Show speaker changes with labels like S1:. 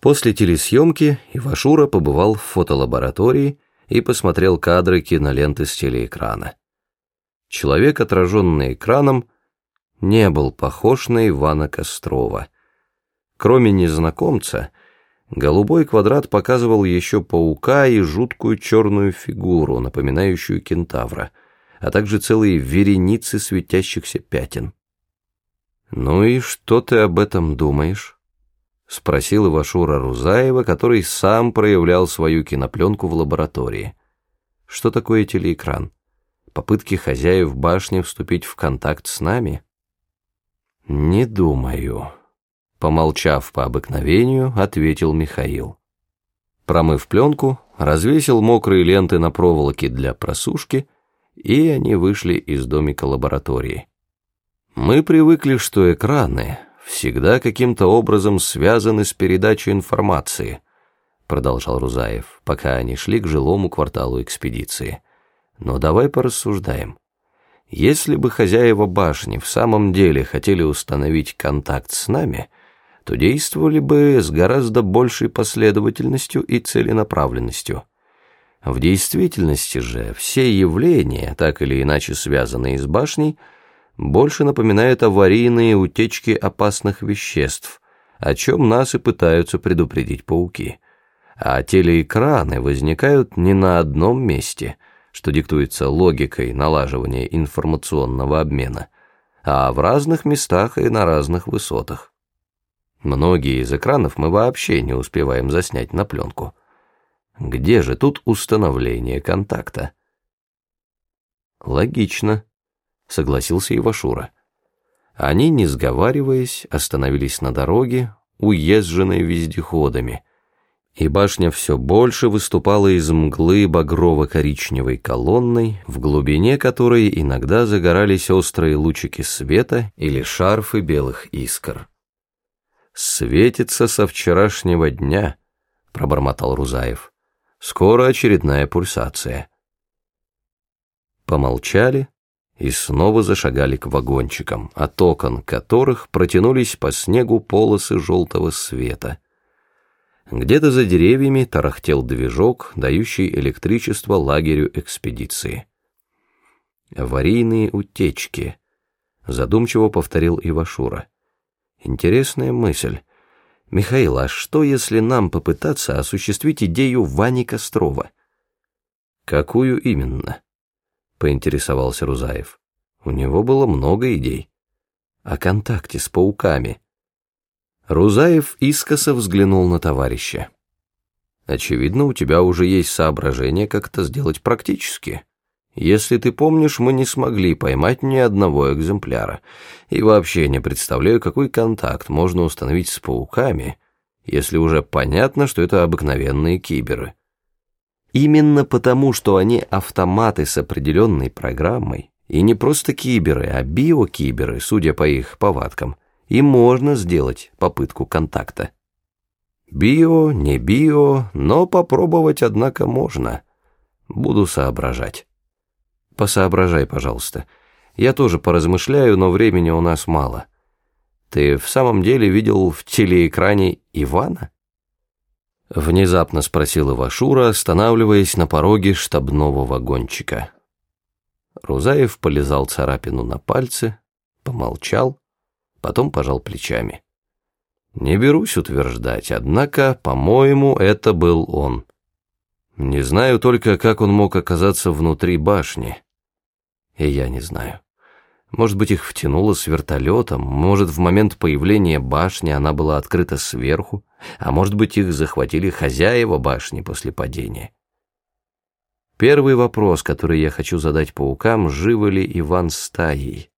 S1: После телесъемки Ивашура побывал в фотолаборатории и посмотрел кадры киноленты с телеэкрана. Человек, отраженный экраном, не был похож на Ивана Кострова. Кроме незнакомца, голубой квадрат показывал еще паука и жуткую черную фигуру, напоминающую кентавра, а также целые вереницы светящихся пятен. «Ну и что ты об этом думаешь?» — спросил Ивашура Рузаева, который сам проявлял свою кинопленку в лаборатории. «Что такое телеэкран? Попытки хозяев башни вступить в контакт с нами?» «Не думаю», — помолчав по обыкновению, ответил Михаил. Промыв пленку, развесил мокрые ленты на проволоке для просушки, и они вышли из домика лаборатории. «Мы привыкли, что экраны всегда каким-то образом связаны с передачей информации», продолжал Рузаев, пока они шли к жилому кварталу экспедиции. «Но давай порассуждаем. Если бы хозяева башни в самом деле хотели установить контакт с нами, то действовали бы с гораздо большей последовательностью и целенаправленностью. В действительности же все явления, так или иначе связанные с башней, больше напоминают аварийные утечки опасных веществ, о чем нас и пытаются предупредить пауки. А телеэкраны возникают не на одном месте, что диктуется логикой налаживания информационного обмена, а в разных местах и на разных высотах. Многие из экранов мы вообще не успеваем заснять на пленку. Где же тут установление контакта? Логично. — согласился Ивашура. Они, не сговариваясь, остановились на дороге, уезженной вездеходами, и башня все больше выступала из мглы багрово-коричневой колонной, в глубине которой иногда загорались острые лучики света или шарфы белых искр. «Светится со вчерашнего дня», — пробормотал Рузаев. «Скоро очередная пульсация». Помолчали, и снова зашагали к вагончикам, от окон которых протянулись по снегу полосы желтого света. Где-то за деревьями тарахтел движок, дающий электричество лагерю экспедиции. «Аварийные утечки», — задумчиво повторил Ивашура. «Интересная мысль. Михаил, а что, если нам попытаться осуществить идею Вани Кострова?» «Какую именно?» — поинтересовался Рузаев. У него было много идей. О контакте с пауками. Рузаев искоса взглянул на товарища. «Очевидно, у тебя уже есть соображение, как это сделать практически. Если ты помнишь, мы не смогли поймать ни одного экземпляра. И вообще не представляю, какой контакт можно установить с пауками, если уже понятно, что это обыкновенные киберы». Именно потому, что они автоматы с определенной программой, и не просто киберы, а биокиберы, судя по их повадкам, и можно сделать попытку контакта. Био, не био, но попробовать, однако, можно. Буду соображать. Посоображай, пожалуйста. Я тоже поразмышляю, но времени у нас мало. Ты в самом деле видел в телеэкране Ивана? Внезапно спросил Ивашура, останавливаясь на пороге штабного вагончика. Рузаев полизал царапину на пальце, помолчал, потом пожал плечами. Не берусь утверждать, однако, по-моему, это был он. Не знаю только, как он мог оказаться внутри башни. И я не знаю. Может быть, их втянуло с вертолетом, может, в момент появления башни она была открыта сверху, а может быть, их захватили хозяева башни после падения. Первый вопрос, который я хочу задать паукам, живы ли Иван с Таей?